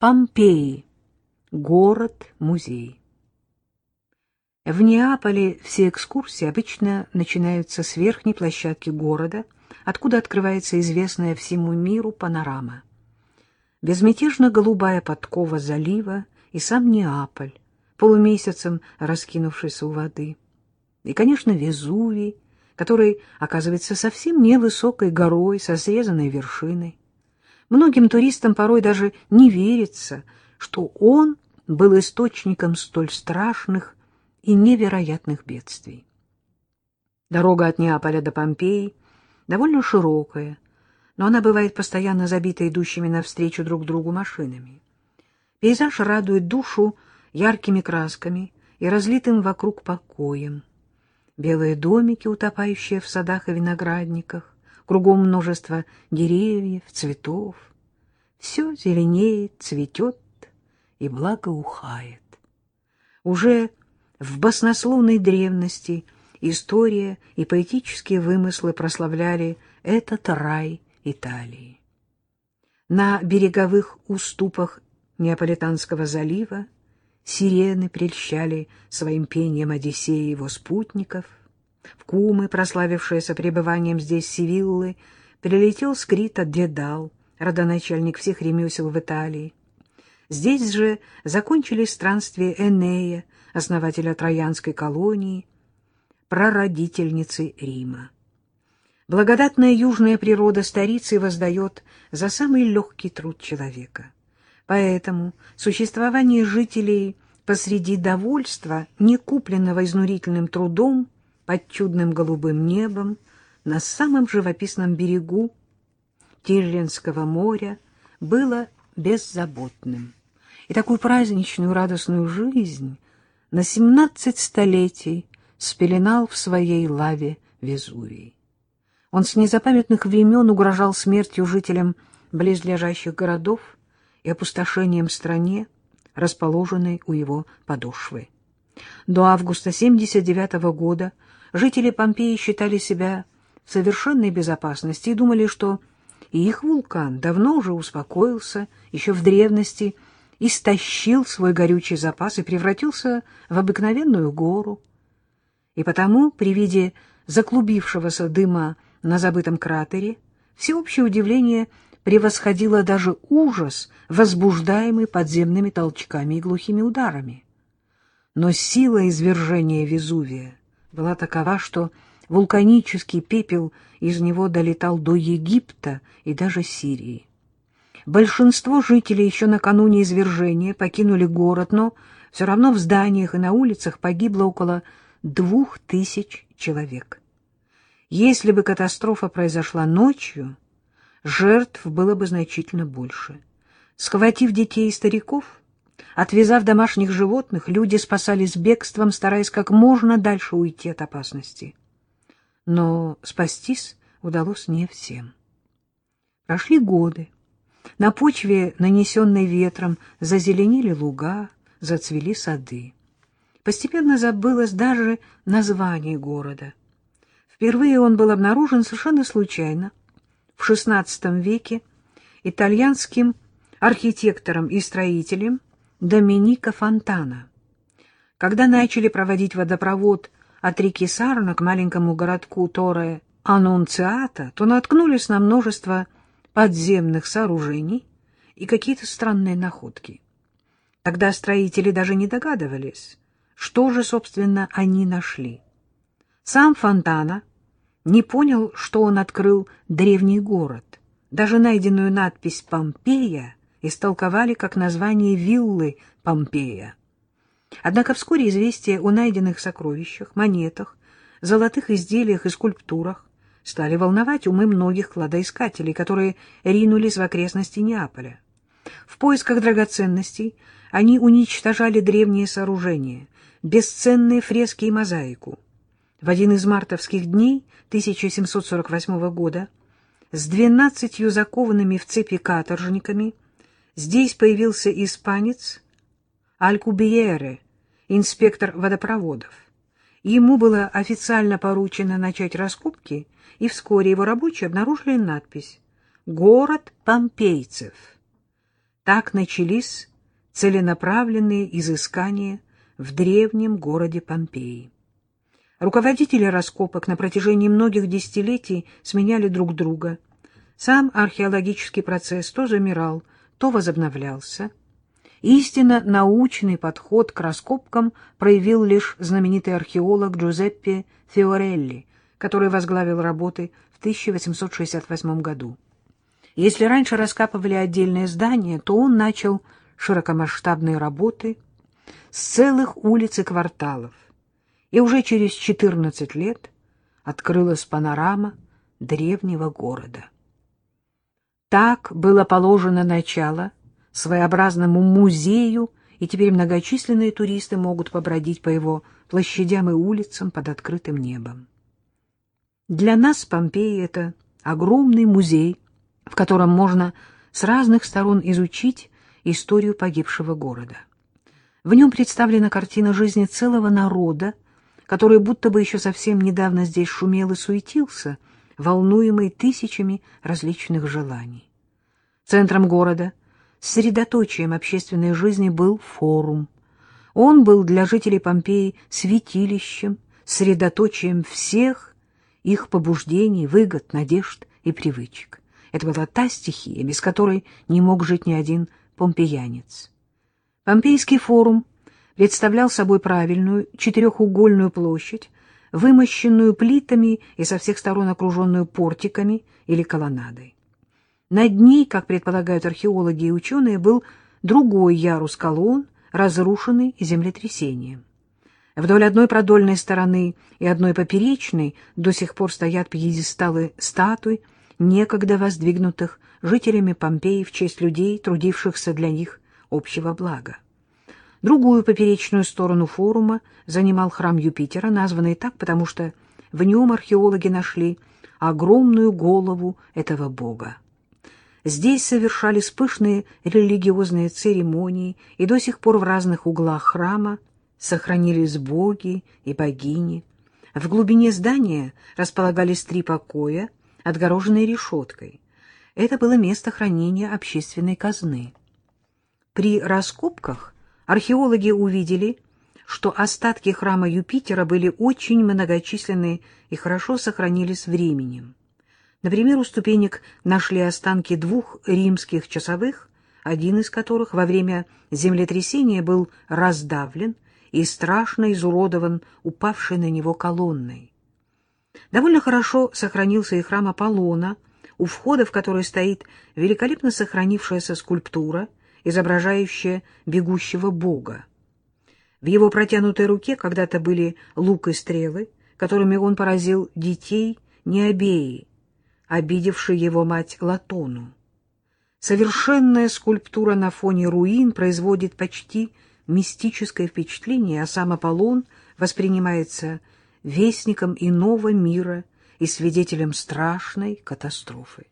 Помпеи. Город-музей. В Неаполе все экскурсии обычно начинаются с верхней площадки города, откуда открывается известная всему миру панорама. Безмятежно голубая подкова залива и сам Неаполь, полумесяцем раскинувшийся у воды. И, конечно, Везувий, который оказывается совсем невысокой горой со срезанной вершиной. Многим туристам порой даже не верится, что он был источником столь страшных и невероятных бедствий. Дорога от Неаполя до Помпеи довольно широкая, но она бывает постоянно забита идущими навстречу друг другу машинами. Пейзаж радует душу яркими красками и разлитым вокруг покоем. Белые домики, утопающие в садах и виноградниках, кругом множество деревьев, цветов. Все зеленеет, цветет и благоухает. Уже в баснословной древности история и поэтические вымыслы прославляли этот рай Италии. На береговых уступах Неаполитанского залива сирены прельщали своим пением Одиссея и его спутников — в Кумы, прославившиеся пребыванием здесь Сивиллы, прилетел с Крита Дедал, родоначальник всех ремесел в Италии. Здесь же закончились странствия Энея, основателя Троянской колонии, прародительницы Рима. Благодатная южная природа старицы воздает за самый легкий труд человека. Поэтому существование жителей посреди довольства, не купленного изнурительным трудом, под чудным голубым небом на самом живописном берегу Тирленского моря было беззаботным. И такую праздничную радостную жизнь на семнадцать столетий спеленал в своей лаве Везувий. Он с незапамятных времен угрожал смертью жителям близлежащих городов и опустошением стране, расположенной у его подошвы. До августа 79 -го года жители Помпеи считали себя в совершенной безопасности и думали, что их вулкан давно уже успокоился, еще в древности истощил свой горючий запас и превратился в обыкновенную гору. И потому при виде заклубившегося дыма на забытом кратере всеобщее удивление превосходило даже ужас, возбуждаемый подземными толчками и глухими ударами. Но сила извержения Везувия была такова, что вулканический пепел из него долетал до Египта и даже Сирии. Большинство жителей еще накануне извержения покинули город, но все равно в зданиях и на улицах погибло около двух тысяч человек. Если бы катастрофа произошла ночью, жертв было бы значительно больше. Схватив детей и стариков, Отвязав домашних животных, люди спасались бегством, стараясь как можно дальше уйти от опасности. Но спастись удалось не всем. Прошли годы. На почве, нанесенной ветром, зазеленели луга, зацвели сады. Постепенно забылось даже название города. Впервые он был обнаружен совершенно случайно. В XVI веке итальянским архитектором и строителем Доминика Фонтана. Когда начали проводить водопровод от реки Сарна к маленькому городку Торе Анунциата, то наткнулись на множество подземных сооружений и какие-то странные находки. Тогда строители даже не догадывались, что же, собственно, они нашли. Сам Фонтана не понял, что он открыл древний город. Даже найденную надпись «Помпея» истолковали как название виллы Помпея. Однако вскоре известия о найденных сокровищах, монетах, золотых изделиях и скульптурах стали волновать умы многих кладоискателей, которые ринулись в окрестности Неаполя. В поисках драгоценностей они уничтожали древние сооружения, бесценные фрески и мозаику. В один из мартовских дней 1748 года с двенадцатью закованными в цепи каторжниками Здесь появился испанец Алькубиере, инспектор водопроводов. Ему было официально поручено начать раскопки, и вскоре его рабочие обнаружили надпись «Город помпейцев». Так начались целенаправленные изыскания в древнем городе Помпеи. Руководители раскопок на протяжении многих десятилетий сменяли друг друга. Сам археологический процесс то замирал, то возобновлялся. Истинно научный подход к раскопкам проявил лишь знаменитый археолог Джузеппе Фиорелли, который возглавил работы в 1868 году. Если раньше раскапывали отдельные здания, то он начал широкомасштабные работы с целых улиц и кварталов. И уже через 14 лет открылась панорама древнего города. Так было положено начало своеобразному музею, и теперь многочисленные туристы могут побродить по его площадям и улицам под открытым небом. Для нас Помпеи — это огромный музей, в котором можно с разных сторон изучить историю погибшего города. В нем представлена картина жизни целого народа, который будто бы еще совсем недавно здесь шумел и суетился, волнуемый тысячами различных желаний. Центром города, средоточием общественной жизни был форум. Он был для жителей Помпеи святилищем, средоточием всех их побуждений, выгод, надежд и привычек. Это была та стихия, без которой не мог жить ни один помпеянец. Помпейский форум представлял собой правильную четырехугольную площадь, вымощенную плитами и со всех сторон окруженную портиками или колоннадой. Над ней, как предполагают археологи и ученые, был другой ярус колонн, разрушенный землетрясением. Вдоль одной продольной стороны и одной поперечной до сих пор стоят пьедесталы статуй, некогда воздвигнутых жителями Помпеи в честь людей, трудившихся для них общего блага. Другую поперечную сторону форума занимал храм Юпитера, названный так, потому что в нем археологи нашли огромную голову этого бога. Здесь совершались пышные религиозные церемонии, и до сих пор в разных углах храма сохранились боги и богини. В глубине здания располагались три покоя, отгороженные решеткой. Это было место хранения общественной казны. При раскопках археологи увидели, что остатки храма Юпитера были очень многочисленны и хорошо сохранились временем. Например, у ступенек нашли останки двух римских часовых, один из которых во время землетрясения был раздавлен и страшно изуродован упавшей на него колонной. Довольно хорошо сохранился и храм Аполлона, у входа в который стоит великолепно сохранившаяся скульптура, изображающая бегущего бога. В его протянутой руке когда-то были лук и стрелы, которыми он поразил детей Необеи, обидевшей его мать Латону. Совершенная скульптура на фоне руин производит почти мистическое впечатление, а сам Аполлон воспринимается вестником иного мира и свидетелем страшной катастрофы.